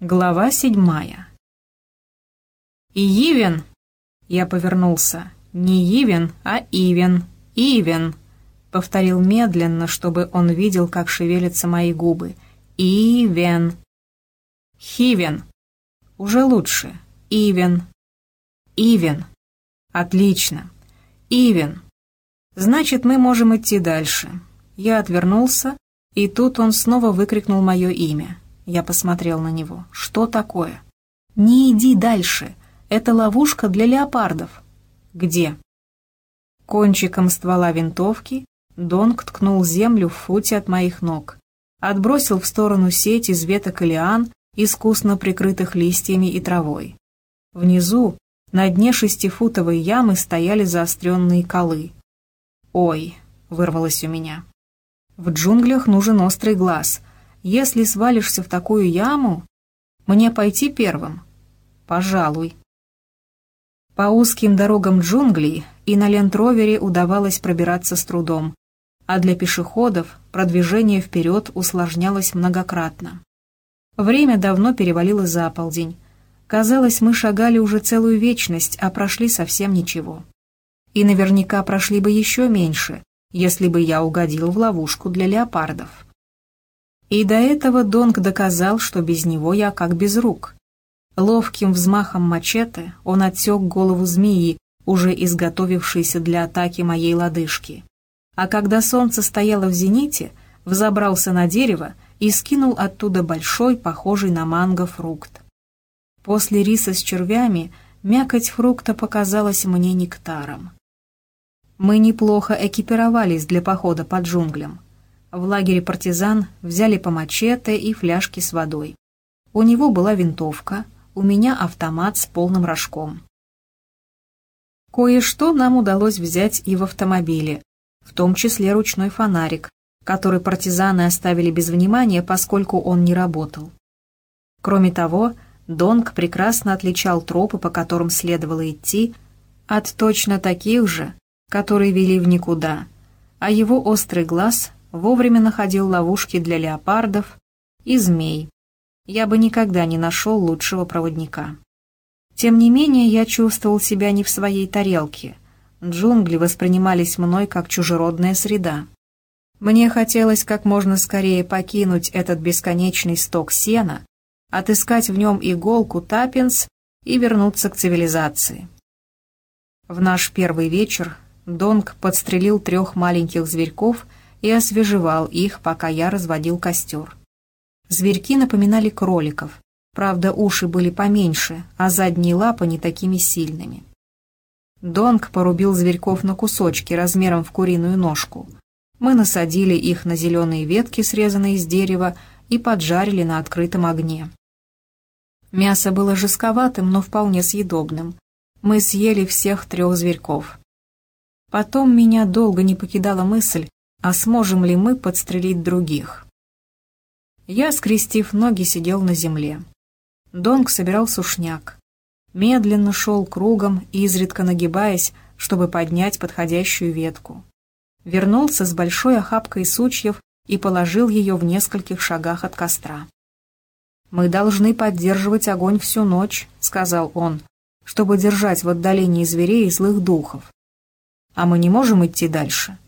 Глава седьмая. «Ивен!» Я повернулся. «Не Ивен, а Ивен. Ивен!» Повторил медленно, чтобы он видел, как шевелятся мои губы. «Ивен!» «Хивен!» «Уже лучше. Ивен!» «Ивен!» «Отлично!» «Ивен!» «Значит, мы можем идти дальше». Я отвернулся, и тут он снова выкрикнул мое имя. Я посмотрел на него. «Что такое?» «Не иди дальше. Это ловушка для леопардов». «Где?» Кончиком ствола винтовки Донг ткнул землю в футе от моих ног. Отбросил в сторону сеть из веток и лиан, искусно прикрытых листьями и травой. Внизу, на дне шестифутовой ямы, стояли заостренные колы. «Ой!» — вырвалось у меня. «В джунглях нужен острый глаз», если свалишься в такую яму, мне пойти первым? Пожалуй. По узким дорогам джунглей и на лендровере удавалось пробираться с трудом, а для пешеходов продвижение вперед усложнялось многократно. Время давно перевалило за полдень. Казалось, мы шагали уже целую вечность, а прошли совсем ничего. И наверняка прошли бы еще меньше, если бы я угодил в ловушку для леопардов. И до этого Донг доказал, что без него я как без рук. Ловким взмахом мачете он отсек голову змеи, уже изготовившейся для атаки моей лодыжки. А когда солнце стояло в зените, взобрался на дерево и скинул оттуда большой, похожий на манго, фрукт. После риса с червями мякоть фрукта показалась мне нектаром. Мы неплохо экипировались для похода по джунглям. В лагере партизан взяли по мачете и фляжки с водой. У него была винтовка, у меня автомат с полным рожком. Кое-что нам удалось взять и в автомобиле, в том числе ручной фонарик, который партизаны оставили без внимания, поскольку он не работал. Кроме того, Донг прекрасно отличал тропы, по которым следовало идти, от точно таких же, которые вели в никуда, а его острый глаз вовремя находил ловушки для леопардов и змей. Я бы никогда не нашел лучшего проводника. Тем не менее, я чувствовал себя не в своей тарелке. Джунгли воспринимались мной как чужеродная среда. Мне хотелось как можно скорее покинуть этот бесконечный сток сена, отыскать в нем иголку тапинс и вернуться к цивилизации. В наш первый вечер Донг подстрелил трех маленьких зверьков и освежевал их, пока я разводил костер. Зверьки напоминали кроликов, правда уши были поменьше, а задние лапы не такими сильными. Донг порубил зверьков на кусочки размером в куриную ножку. Мы насадили их на зеленые ветки, срезанные из дерева, и поджарили на открытом огне. Мясо было жестковатым, но вполне съедобным. Мы съели всех трех зверьков. Потом меня долго не покидала мысль, а сможем ли мы подстрелить других? Я, скрестив ноги, сидел на земле. Донг собирал сушняк. Медленно шел кругом, изредка нагибаясь, чтобы поднять подходящую ветку. Вернулся с большой охапкой сучьев и положил ее в нескольких шагах от костра. «Мы должны поддерживать огонь всю ночь», — сказал он, «чтобы держать в отдалении зверей и злых духов. А мы не можем идти дальше?»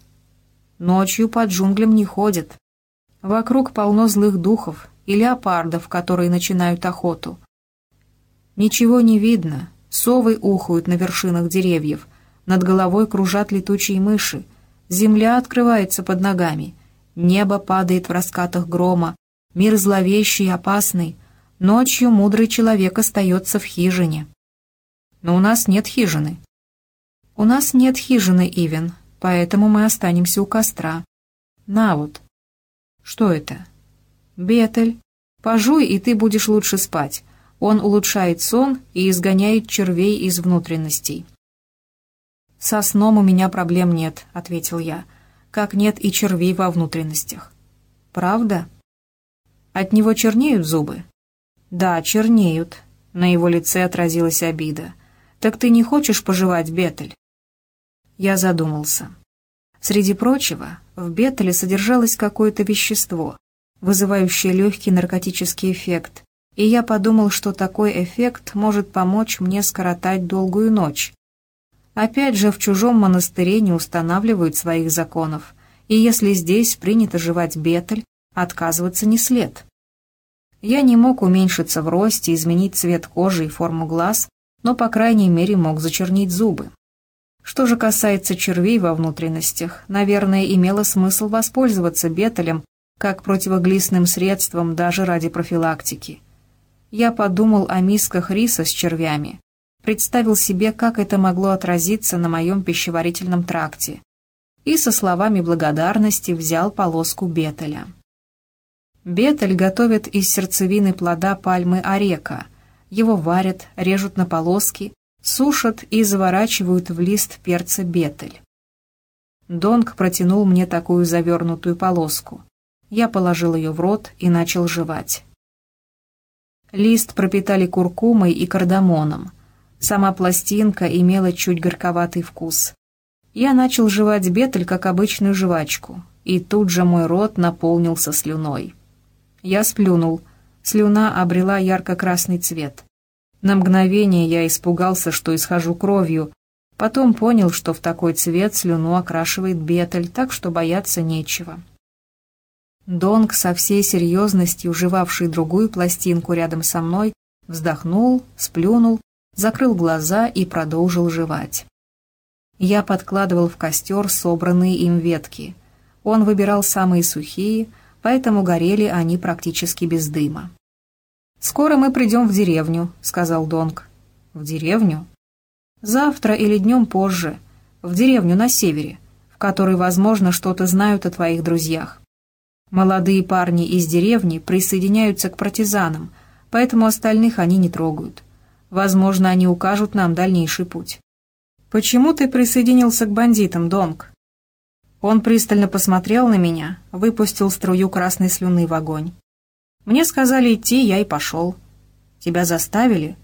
Ночью по джунглям не ходят. Вокруг полно злых духов и леопардов, которые начинают охоту. Ничего не видно, совы ухают на вершинах деревьев, над головой кружат летучие мыши, земля открывается под ногами, небо падает в раскатах грома, мир зловещий и опасный, ночью мудрый человек остается в хижине. Но у нас нет хижины. У нас нет хижины, Ивен, поэтому мы останемся у костра. На вот. Что это? Бетель. Пожуй, и ты будешь лучше спать. Он улучшает сон и изгоняет червей из внутренностей. «Со сном у меня проблем нет», — ответил я, «как нет и червей во внутренностях». «Правда?» «От него чернеют зубы?» «Да, чернеют». На его лице отразилась обида. «Так ты не хочешь пожевать, Бетель?» Я задумался. Среди прочего, в бетале содержалось какое-то вещество, вызывающее легкий наркотический эффект, и я подумал, что такой эффект может помочь мне скоротать долгую ночь. Опять же, в чужом монастыре не устанавливают своих законов, и если здесь принято жевать бетель, отказываться не след. Я не мог уменьшиться в росте, изменить цвет кожи и форму глаз, но, по крайней мере, мог зачернить зубы. Что же касается червей во внутренностях, наверное, имело смысл воспользоваться бетелем как противоглистным средством даже ради профилактики. Я подумал о мисках риса с червями, представил себе, как это могло отразиться на моем пищеварительном тракте, и со словами благодарности взял полоску бетеля. Бетель готовят из сердцевины плода пальмы орека. Его варят, режут на полоски, сушат и заворачивают в лист перца бетель. Донг протянул мне такую завернутую полоску. Я положил ее в рот и начал жевать. Лист пропитали куркумой и кардамоном. Сама пластинка имела чуть горьковатый вкус. Я начал жевать бетель, как обычную жвачку, и тут же мой рот наполнился слюной. Я сплюнул. Слюна обрела ярко-красный цвет. На мгновение я испугался, что исхожу кровью, потом понял, что в такой цвет слюну окрашивает бетель, так что бояться нечего. Донг, со всей серьезностью жевавший другую пластинку рядом со мной, вздохнул, сплюнул, закрыл глаза и продолжил жевать. Я подкладывал в костер собранные им ветки. Он выбирал самые сухие, поэтому горели они практически без дыма. «Скоро мы придем в деревню», — сказал Донг. «В деревню?» «Завтра или днем позже. В деревню на севере, в которой, возможно, что-то знают о твоих друзьях. Молодые парни из деревни присоединяются к партизанам, поэтому остальных они не трогают. Возможно, они укажут нам дальнейший путь». «Почему ты присоединился к бандитам, Донг?» Он пристально посмотрел на меня, выпустил струю красной слюны в огонь. Мне сказали идти, я и пошел. Тебя заставили?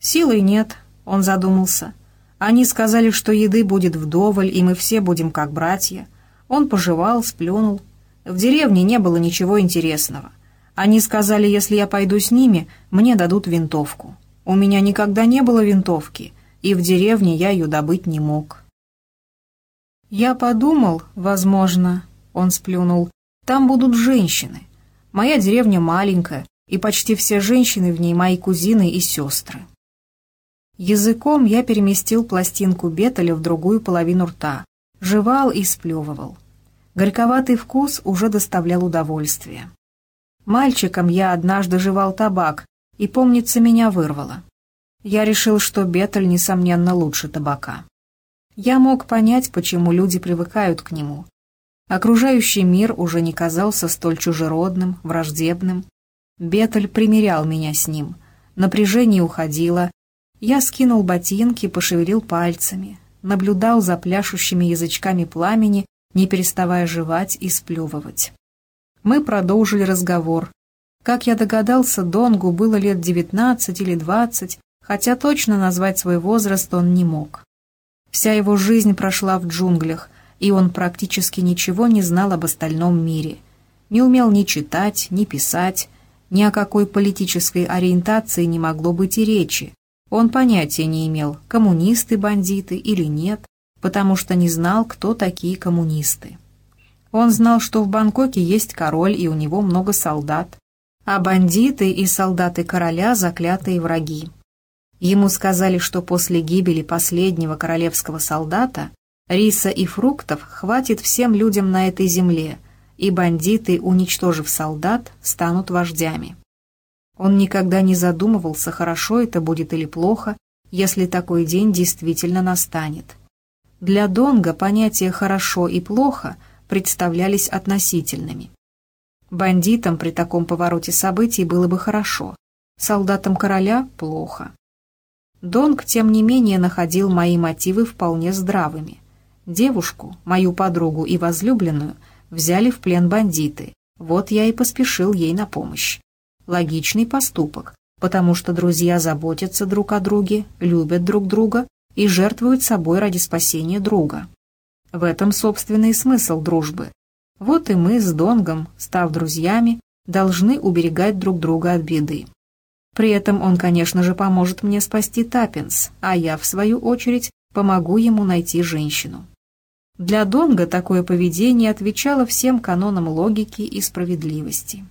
Силой нет, он задумался. Они сказали, что еды будет вдоволь, и мы все будем как братья. Он пожевал, сплюнул. В деревне не было ничего интересного. Они сказали, если я пойду с ними, мне дадут винтовку. У меня никогда не было винтовки, и в деревне я ее добыть не мог. «Я подумал, возможно...» — он сплюнул. «Там будут женщины. Моя деревня маленькая, и почти все женщины в ней мои кузины и сестры». Языком я переместил пластинку бетеля в другую половину рта, жевал и сплевывал. Горьковатый вкус уже доставлял удовольствие. Мальчиком я однажды жевал табак, и, помнится, меня вырвало. Я решил, что бетель, несомненно, лучше табака. Я мог понять, почему люди привыкают к нему. Окружающий мир уже не казался столь чужеродным, враждебным. Бетель примирял меня с ним. Напряжение уходило. Я скинул ботинки, пошевелил пальцами, наблюдал за пляшущими язычками пламени, не переставая жевать и сплевывать. Мы продолжили разговор. Как я догадался, Донгу было лет девятнадцать или двадцать, хотя точно назвать свой возраст он не мог. Вся его жизнь прошла в джунглях, и он практически ничего не знал об остальном мире. Не умел ни читать, ни писать, ни о какой политической ориентации не могло быть и речи. Он понятия не имел, коммунисты бандиты или нет, потому что не знал, кто такие коммунисты. Он знал, что в Бангкоке есть король и у него много солдат, а бандиты и солдаты короля – заклятые враги. Ему сказали, что после гибели последнего королевского солдата риса и фруктов хватит всем людям на этой земле, и бандиты, уничтожив солдат, станут вождями. Он никогда не задумывался, хорошо это будет или плохо, если такой день действительно настанет. Для Донга понятия «хорошо» и «плохо» представлялись относительными. Бандитам при таком повороте событий было бы хорошо, солдатам короля – плохо. Донг, тем не менее, находил мои мотивы вполне здравыми. Девушку, мою подругу и возлюбленную, взяли в плен бандиты. Вот я и поспешил ей на помощь. Логичный поступок, потому что друзья заботятся друг о друге, любят друг друга и жертвуют собой ради спасения друга. В этом собственный смысл дружбы. Вот и мы с Донгом, став друзьями, должны уберегать друг друга от беды. При этом он, конечно же, поможет мне спасти Таппинс, а я, в свою очередь, помогу ему найти женщину. Для Донга такое поведение отвечало всем канонам логики и справедливости.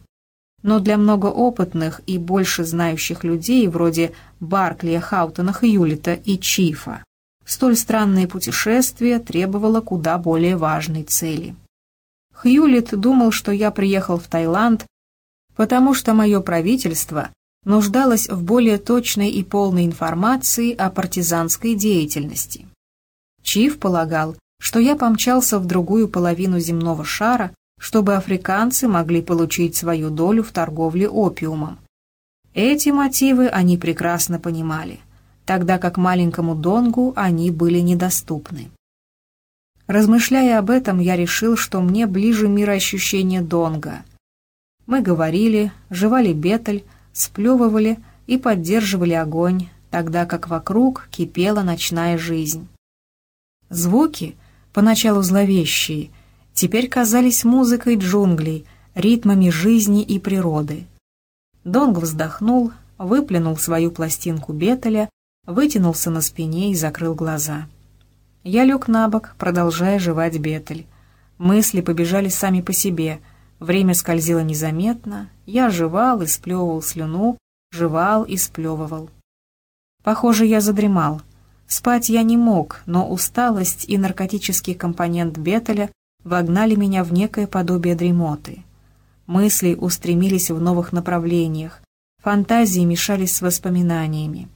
Но для многоопытных и больше знающих людей, вроде Барклия, Хаутона, Хьюлита и Чифа, столь странное путешествие требовало куда более важной цели. Хьюлит думал, что я приехал в Таиланд, потому что мое правительство нуждалось в более точной и полной информации о партизанской деятельности. Чиф полагал, что я помчался в другую половину земного шара, чтобы африканцы могли получить свою долю в торговле опиумом. Эти мотивы они прекрасно понимали, тогда как маленькому Донгу они были недоступны. Размышляя об этом, я решил, что мне ближе мироощущение Донга. Мы говорили, жевали бетель, сплевывали и поддерживали огонь, тогда как вокруг кипела ночная жизнь. Звуки — поначалу зловещие, теперь казались музыкой джунглей, ритмами жизни и природы. Донг вздохнул, выплюнул свою пластинку бетеля, вытянулся на спине и закрыл глаза. Я лег на бок, продолжая жевать бетель. Мысли побежали сами по себе, время скользило незаметно, я жевал и сплевывал слюну, жевал и сплевывал. Похоже, я задремал — Спать я не мог, но усталость и наркотический компонент бетеля вогнали меня в некое подобие дремоты. Мысли устремились в новых направлениях, фантазии мешались с воспоминаниями.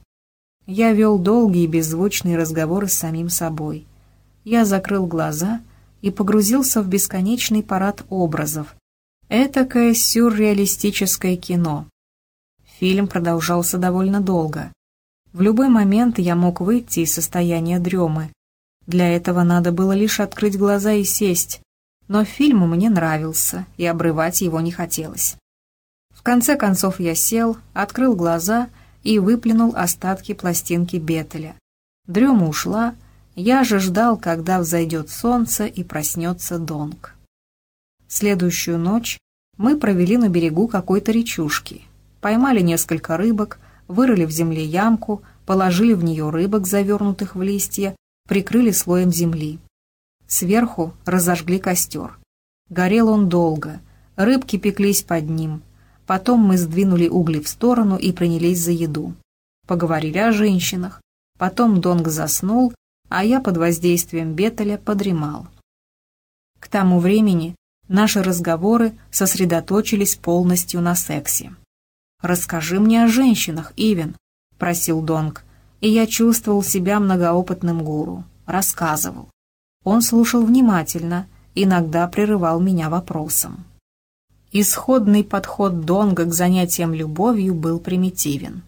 Я вел долгие беззвучные разговоры с самим собой. Я закрыл глаза и погрузился в бесконечный парад образов. Этакое сюрреалистическое кино. Фильм продолжался довольно долго. В любой момент я мог выйти из состояния дремы. Для этого надо было лишь открыть глаза и сесть. Но фильм мне нравился, и обрывать его не хотелось. В конце концов я сел, открыл глаза и выплюнул остатки пластинки Бетеля. Дрема ушла, я же ждал, когда взойдет солнце и проснется Донг. Следующую ночь мы провели на берегу какой-то речушки. Поймали несколько рыбок, вырыли в земле ямку, положили в нее рыбок, завернутых в листья, прикрыли слоем земли. Сверху разожгли костер. Горел он долго, рыбки пеклись под ним. Потом мы сдвинули угли в сторону и принялись за еду. Поговорили о женщинах. Потом Донг заснул, а я под воздействием Бетеля подремал. К тому времени наши разговоры сосредоточились полностью на сексе. «Расскажи мне о женщинах, Ивен», — просил Донг, и я чувствовал себя многоопытным гуру. Рассказывал. Он слушал внимательно, иногда прерывал меня вопросом. Исходный подход Донга к занятиям любовью был примитивен.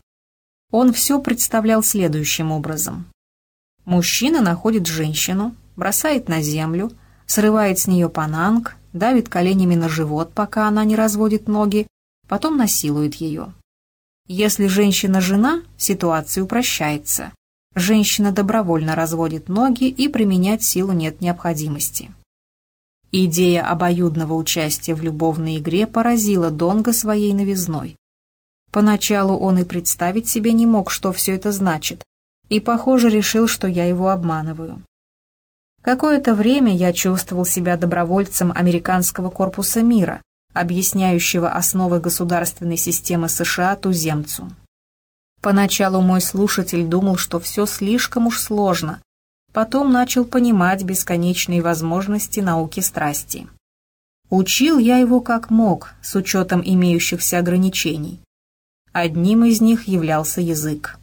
Он все представлял следующим образом. Мужчина находит женщину, бросает на землю, срывает с нее пананг, давит коленями на живот, пока она не разводит ноги, потом насилует ее. Если женщина жена, ситуация упрощается. Женщина добровольно разводит ноги и применять силу нет необходимости. Идея обоюдного участия в любовной игре поразила Донга своей новизной. Поначалу он и представить себе не мог, что все это значит, и, похоже, решил, что я его обманываю. Какое-то время я чувствовал себя добровольцем американского корпуса мира, объясняющего основы государственной системы США туземцу. Поначалу мой слушатель думал, что все слишком уж сложно, потом начал понимать бесконечные возможности науки страсти. Учил я его как мог, с учетом имеющихся ограничений. Одним из них являлся язык.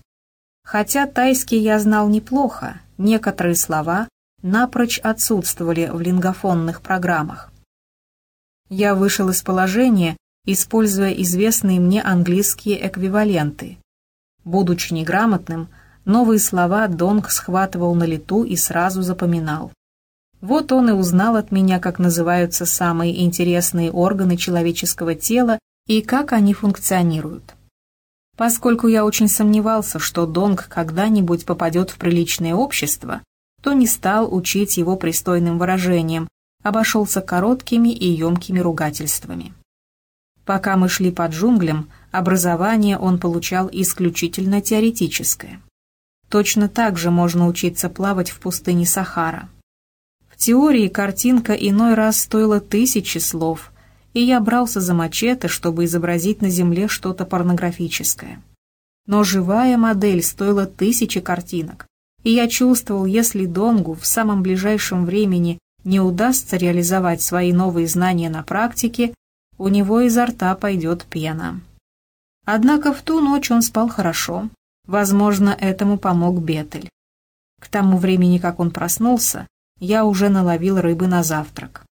Хотя тайский я знал неплохо, некоторые слова напрочь отсутствовали в лингофонных программах. Я вышел из положения, используя известные мне английские эквиваленты. Будучи неграмотным, новые слова Донг схватывал на лету и сразу запоминал. Вот он и узнал от меня, как называются самые интересные органы человеческого тела и как они функционируют. Поскольку я очень сомневался, что Донг когда-нибудь попадет в приличное общество, то не стал учить его пристойным выражениям, обошелся короткими и емкими ругательствами. Пока мы шли по джунглям, образование он получал исключительно теоретическое. Точно так же можно учиться плавать в пустыне Сахара. В теории картинка иной раз стоила тысячи слов, и я брался за мачете, чтобы изобразить на земле что-то порнографическое. Но живая модель стоила тысячи картинок, и я чувствовал, если Донгу в самом ближайшем времени не удастся реализовать свои новые знания на практике, у него изо рта пойдет пена. Однако в ту ночь он спал хорошо, Возможно, этому помог Бетель. К тому времени, как он проснулся, я уже наловил рыбы на завтрак.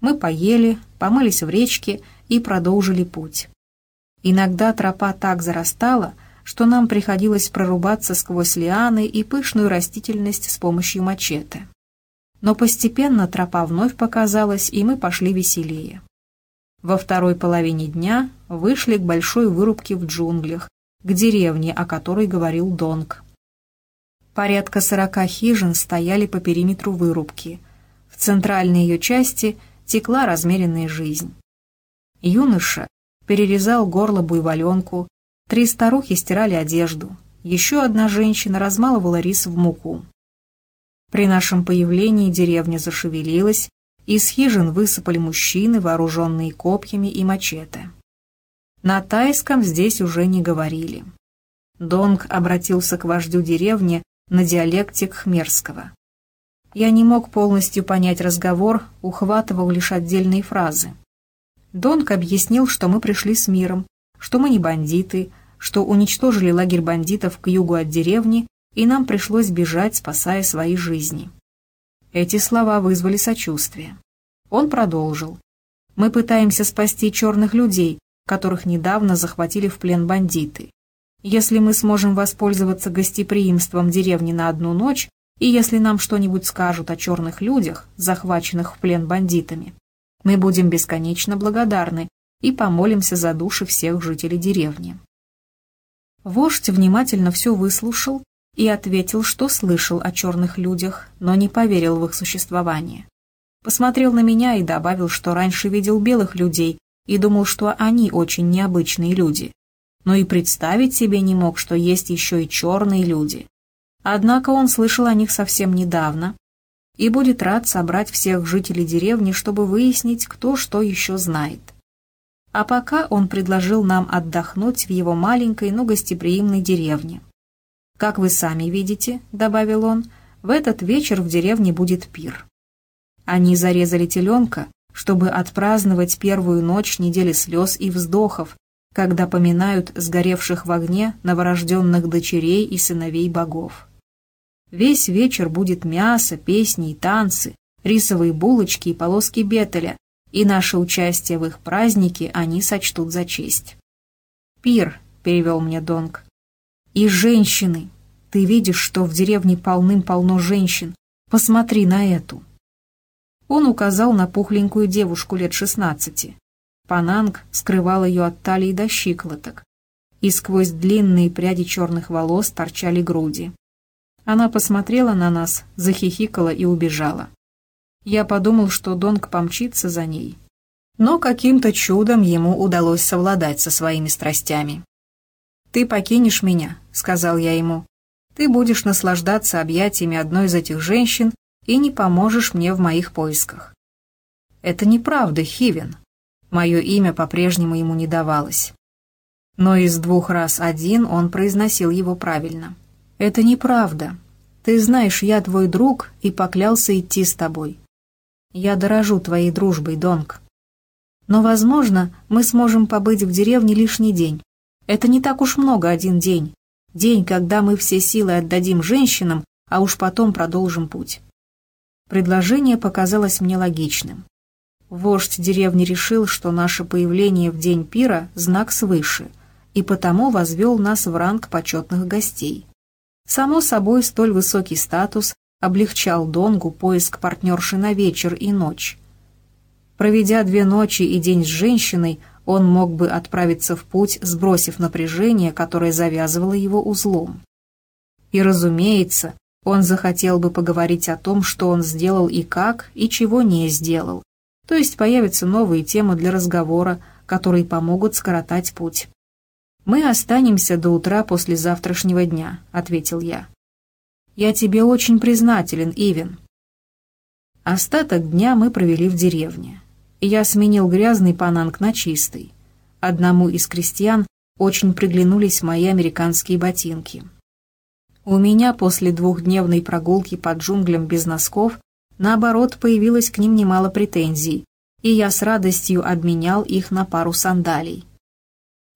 Мы поели, помылись в речке и продолжили путь. Иногда тропа так зарастала, что нам приходилось прорубаться сквозь лианы и пышную растительность с помощью мачете. Но постепенно тропа вновь показалась, и мы пошли веселее. Во второй половине дня вышли к большой вырубке в джунглях, к деревне, о которой говорил Донг. Порядка сорока хижин стояли по периметру вырубки. В центральной ее части текла размеренная жизнь. Юноша перерезал горло буйволенку, три старухи стирали одежду, еще одна женщина размалывала рис в муку. При нашем появлении деревня зашевелилась, из хижин высыпали мужчины, вооруженные копьями и мачете. На тайском здесь уже не говорили. Донг обратился к вождю деревни на диалекте кхмерского. Я не мог полностью понять разговор, ухватывал лишь отдельные фразы. Донг объяснил, что мы пришли с миром, что мы не бандиты, что уничтожили лагерь бандитов к югу от деревни, и нам пришлось бежать, спасая свои жизни. Эти слова вызвали сочувствие. Он продолжил. «Мы пытаемся спасти черных людей, которых недавно захватили в плен бандиты. Если мы сможем воспользоваться гостеприимством деревни на одну ночь, и если нам что-нибудь скажут о черных людях, захваченных в плен бандитами, мы будем бесконечно благодарны и помолимся за души всех жителей деревни. Вождь внимательно все выслушал и ответил, что слышал о черных людях, но не поверил в их существование. Посмотрел на меня и добавил, что раньше видел белых людей, и думал, что они очень необычные люди. Но и представить себе не мог, что есть еще и черные люди. Однако он слышал о них совсем недавно и будет рад собрать всех жителей деревни, чтобы выяснить, кто что еще знает. А пока он предложил нам отдохнуть в его маленькой, но гостеприимной деревне. «Как вы сами видите», — добавил он, — «в этот вечер в деревне будет пир». Они зарезали теленка, чтобы отпраздновать первую ночь недели слез и вздохов, когда поминают сгоревших в огне новорожденных дочерей и сыновей богов. Весь вечер будет мясо, песни и танцы, рисовые булочки и полоски бетеля, и наше участие в их празднике они сочтут за честь. «Пир», — перевел мне Донг. «И женщины. Ты видишь, что в деревне полным-полно женщин. Посмотри на эту». Он указал на пухленькую девушку лет шестнадцати. Пананг скрывал ее от талии до щиколоток, и сквозь длинные пряди черных волос торчали груди. Она посмотрела на нас, захихикала и убежала. Я подумал, что Донг помчится за ней. Но каким-то чудом ему удалось совладать со своими страстями. «Ты покинешь меня», — сказал я ему. «Ты будешь наслаждаться объятиями одной из этих женщин и не поможешь мне в моих поисках». «Это неправда, Хивен». Мое имя по-прежнему ему не давалось. Но из двух раз один он произносил его правильно. «Это неправда. Ты знаешь, я твой друг и поклялся идти с тобой. Я дорожу твоей дружбой, Донг. Но, возможно, мы сможем побыть в деревне лишний день. Это не так уж много один день. День, когда мы все силы отдадим женщинам, а уж потом продолжим путь. Предложение показалось мне логичным. Вождь деревни решил, что наше появление в день пира – знак свыше, и потому возвел нас в ранг почетных гостей. Само собой, столь высокий статус облегчал Донгу поиск партнерши на вечер и ночь. Проведя две ночи и день с женщиной, он мог бы отправиться в путь, сбросив напряжение, которое завязывало его узлом. И, разумеется, он захотел бы поговорить о том, что он сделал и как, и чего не сделал. То есть появятся новые темы для разговора, которые помогут скоротать путь. «Мы останемся до утра после завтрашнего дня», — ответил я. «Я тебе очень признателен, Ивен». Остаток дня мы провели в деревне. Я сменил грязный пананг на чистый. Одному из крестьян очень приглянулись мои американские ботинки. У меня после двухдневной прогулки по джунглям без носков, наоборот, появилось к ним немало претензий, и я с радостью обменял их на пару сандалий.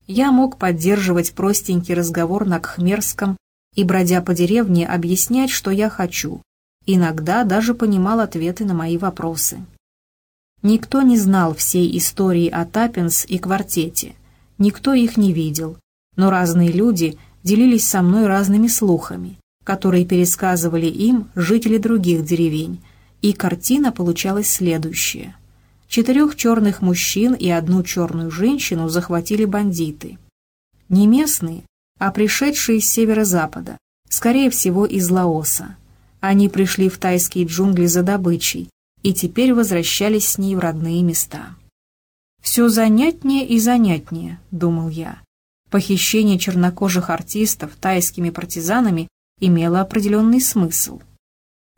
Я мог поддерживать простенький разговор на кхмерском и, бродя по деревне, объяснять, что я хочу. Иногда даже понимал ответы на мои вопросы. Никто не знал всей истории о Таппинс и квартете, никто их не видел, но разные люди делились со мной разными слухами, которые пересказывали им жители других деревень, и картина получалась следующая. Четырех черных мужчин и одну черную женщину захватили бандиты. Не местные, а пришедшие с северо-запада, скорее всего из Лаоса. Они пришли в тайские джунгли за добычей и теперь возвращались с ней в родные места. «Все занятнее и занятнее», — думал я. Похищение чернокожих артистов тайскими партизанами имело определенный смысл.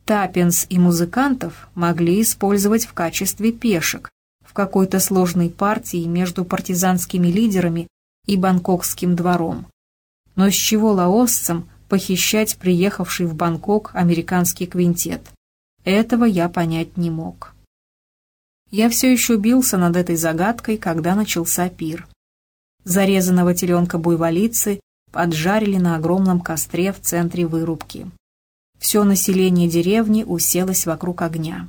Таппинс и музыкантов могли использовать в качестве пешек в какой-то сложной партии между партизанскими лидерами и бангкокским двором. Но с чего лаосцам похищать приехавший в Бангкок американский квинтет? Этого я понять не мог. Я все еще бился над этой загадкой, когда начался пир. Зарезанного теленка буйволицы поджарили на огромном костре в центре вырубки все население деревни уселось вокруг огня.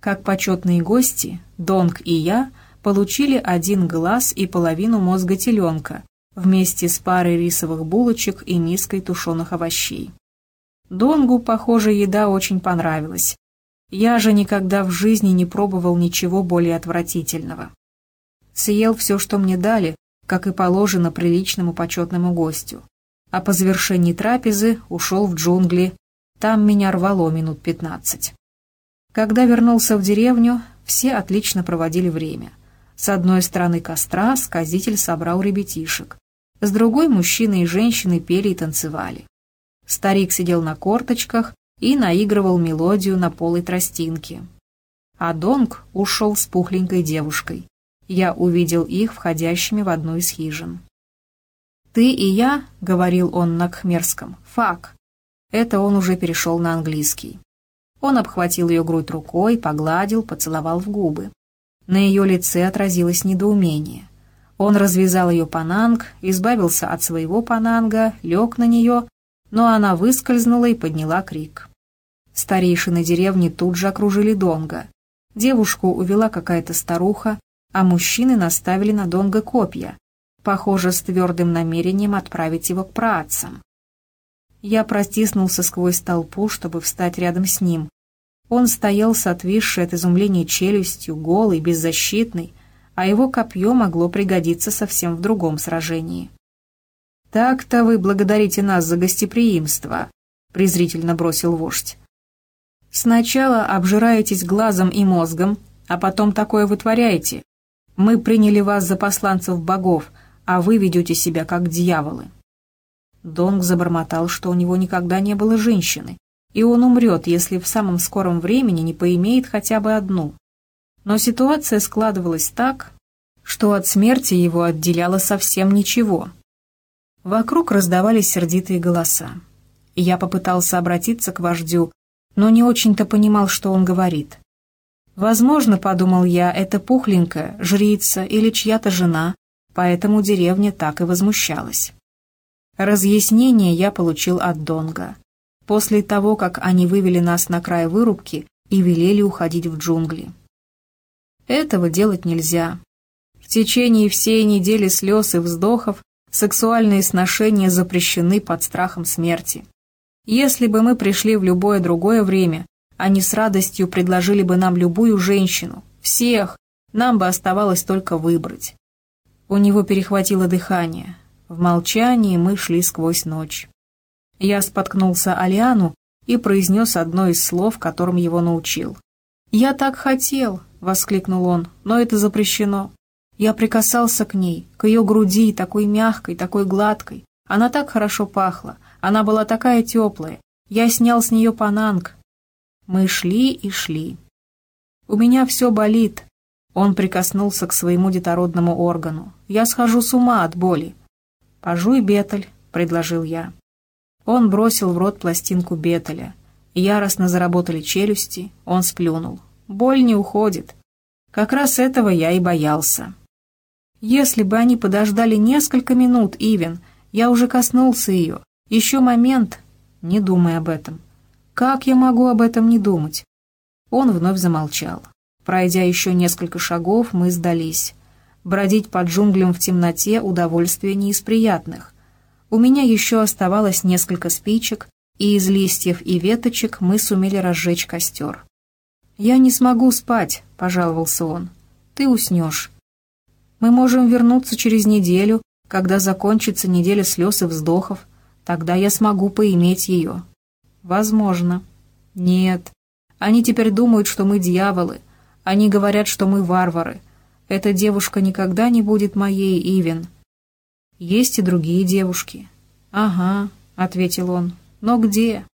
Как почетные гости, Донг и я получили один глаз и половину мозга теленка вместе с парой рисовых булочек и миской тушеных овощей. Донгу, похоже, еда очень понравилась. Я же никогда в жизни не пробовал ничего более отвратительного. Съел все, что мне дали, как и положено приличному почетному гостю. А по завершении трапезы ушел в джунгли там меня рвало минут пятнадцать. Когда вернулся в деревню, все отлично проводили время. С одной стороны костра сказитель собрал ребятишек. С другой мужчины и женщины пели и танцевали. Старик сидел на корточках и наигрывал мелодию на полой тростинке. А Донг ушел с пухленькой девушкой. Я увидел их входящими в одну из хижин. «Ты и я», — говорил он на кхмерском, — «фак, это он уже перешел на английский. Он обхватил ее грудь рукой, погладил, поцеловал в губы. На ее лице отразилось недоумение. Он развязал ее пананг, избавился от своего пананга, лег на нее, но она выскользнула и подняла крик. Старейшины деревни тут же окружили Донга. Девушку увела какая-то старуха, а мужчины наставили на Донга копья, похоже, с твердым намерением отправить его к праотцам. Я протиснулся сквозь толпу, чтобы встать рядом с ним. Он стоял с отвисшей от изумления челюстью, голый, беззащитный, а его копье могло пригодиться совсем в другом сражении. «Так-то вы благодарите нас за гостеприимство», — презрительно бросил вождь. «Сначала обжираетесь глазом и мозгом, а потом такое вытворяете. Мы приняли вас за посланцев богов, а вы ведете себя как дьяволы». Донг забормотал, что у него никогда не было женщины, и он умрет, если в самом скором времени не поимеет хотя бы одну. Но ситуация складывалась так, что от смерти его отделяло совсем ничего. Вокруг раздавались сердитые голоса. Я попытался обратиться к вождю, но не очень-то понимал, что он говорит. Возможно, подумал я, это пухленькая, жрица или чья-то жена, поэтому деревня так и возмущалась. Разъяснение я получил от Донга. После того, как они вывели нас на край вырубки и велели уходить в джунгли. Этого делать нельзя. В течение всей недели слез и вздохов сексуальные сношения запрещены под страхом смерти. Если бы мы пришли в любое другое время, они с радостью предложили бы нам любую женщину, всех, нам бы оставалось только выбрать. У него перехватило дыхание. В молчании мы шли сквозь ночь. Я споткнулся о Лиану и произнес одно из слов, которым его научил. «Я так хотел!» — воскликнул он, — «но это запрещено. Я прикасался к ней, к ее груди, такой мягкой, такой гладкой. Она так хорошо пахла, она была такая теплая. Я снял с нее пананг. Мы шли и шли. У меня все болит. Он прикоснулся к своему детородному органу. Я схожу с ума от боли. «Пожуй бетель», — предложил я. Он бросил в рот пластинку бетеля. Яростно заработали челюсти, он сплюнул. Боль не уходит. Как раз этого я и боялся. Если бы они подождали несколько минут, Ивен, я уже коснулся ее. Еще момент. Не думай об этом. Как я могу об этом не думать? Он вновь замолчал. Пройдя еще несколько шагов, мы сдались. Бродить под джунглям в темноте – удовольствие не из приятных. У меня еще оставалось несколько спичек, и из листьев и веточек мы сумели разжечь костер. «Я не смогу спать», — пожаловался он. «Ты уснешь. Мы можем вернуться через неделю, когда закончится неделя слез и вздохов. Тогда я смогу поиметь ее». «Возможно». «Нет. Они теперь думают, что мы дьяволы. Они говорят, что мы варвары. Эта девушка никогда не будет моей, Ивен». «Есть и другие девушки». «Ага», — ответил он. Но где?